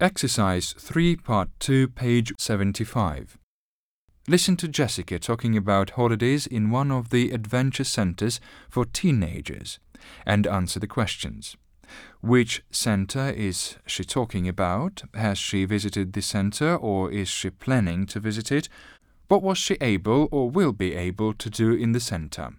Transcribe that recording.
Exercise 3, Part 2, page 75. Listen to Jessica talking about holidays in one of the adventure centers for teenagers and answer the questions. Which center is she talking about? Has she visited the center or is she planning to visit it? What was she able or will be able to do in the center?